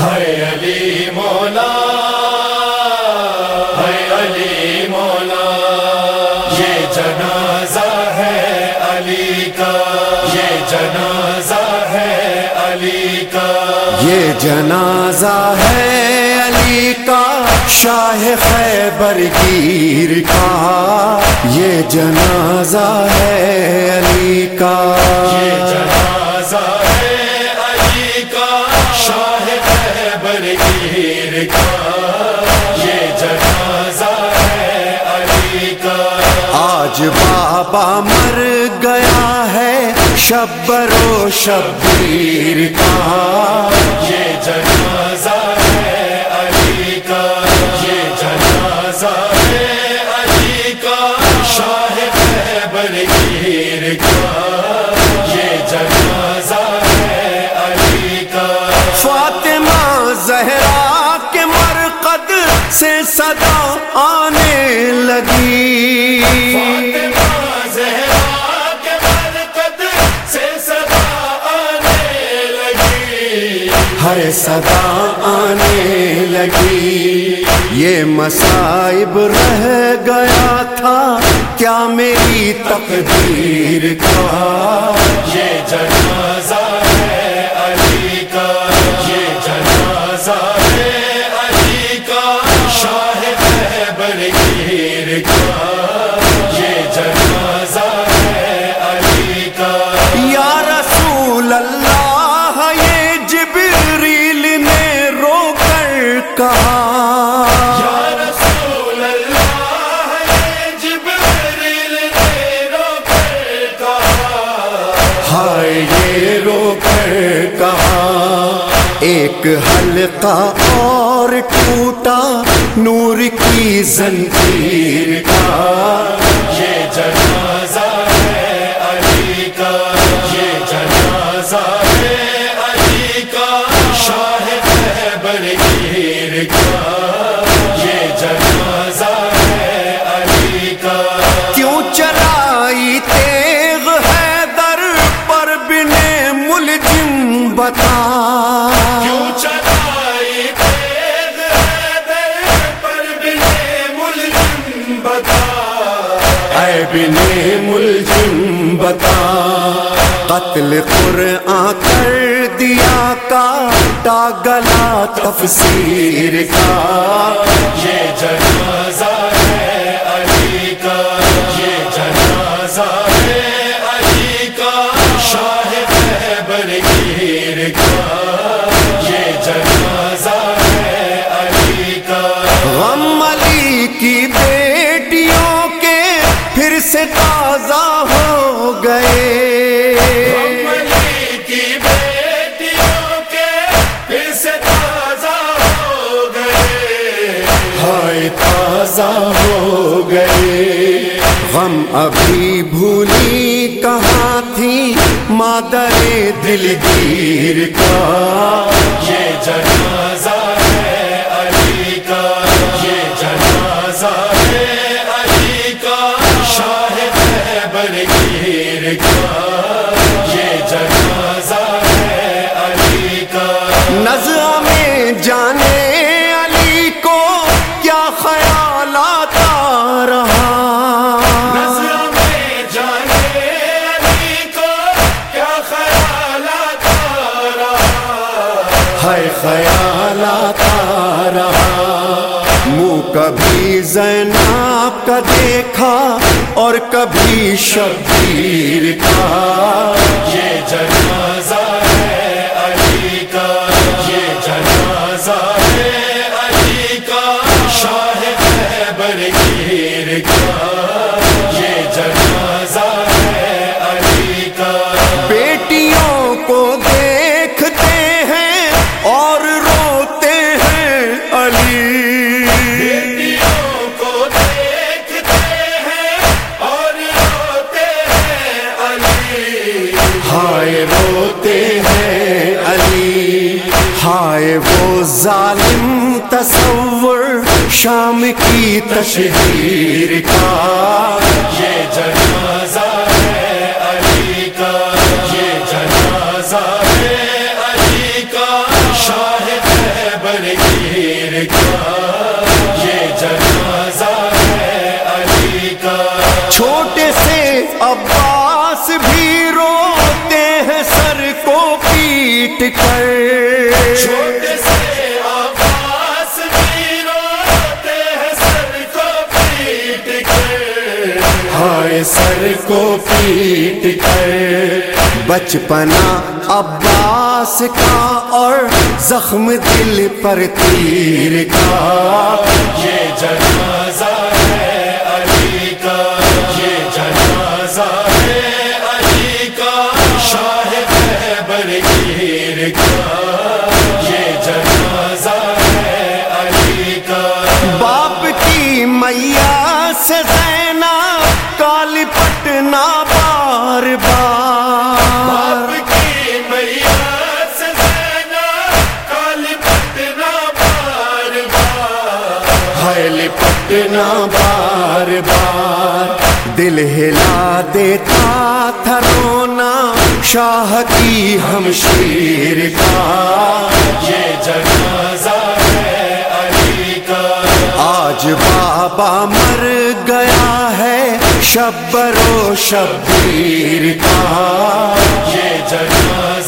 ہے علی مولا ہے علی مولا۔ یہ جنازہ ہے علی کا، یہ جنازہ ہے علی کا۔ یہ جنازہ ہے علی کا، شاہ خیبر گیر کا۔ یہ جنازہ ہے علی کا۔ بابا مر گیا ہے، شبر و شبیر کا یہ جنازہ ہے علی کا، یہ جنازہ ہے علی کا، شاہ خیبر گیر کا۔ یہ جنازہ ہے علی کا۔ فاطمہ زہرا کے مرقد سے صدا آنے لگی۔ ہر صدا آنے لگی۔ یہ مصائب رہ گیا تھا، کیا میری تقدیر کا؟ یہ جنازہ ہے۔ کہا یا رسول اللہ یہ جبریل نے رو کر کہا ہائے یہ رو کر کہا ایک حلقہ اور ٹوٹا نور کی زنجیر کا کیوں چلائی تیغ ہے در پر بنے ملجم بتا۔ کیوں پر ملزم بتا۔ اے بنے ملجم بتا۔ قتل قرآن کر دیا کاٹا گلا تفسیر کا۔ تازہ ہو گئے۔ غم ابھی بھولی کہاں تھی؟ مادر دلگیر کا۔ یہ جنازہ ہے علی کا۔ یہ جنازہ ہے علی کا۔ شاہ خیبر گیر کا۔ یہ جنازہ زینب کا دیکھا اور کبھی شبیر کا۔ یہ جنازہ ہے علی کا۔ ہائے وہ ظالم تصور شام کی تشہیر کا۔ یہ جنازہ ہے علی کا۔ یہ جنازہ ہے علی کا۔ شاہ برگیر کا۔ یہ جنازہ ہے علی کا۔ چھوٹے سے عباس بھی روتے ہیں سر کو پیٹ کر۔ سر کو پیٹ کر سر کو پیٹ بچپنا عباس کا اور زخم دل پر تیر کا۔ یہ جنازہ ہے سے زینا کال پٹنا بار بار۔ پٹنا بار بار۔ حیل پٹنا بار بار۔ دل ہلا دیتا تھا رونا شاہ کی ہمشیر کا۔ شبر و شبیر کا یہ جنازہ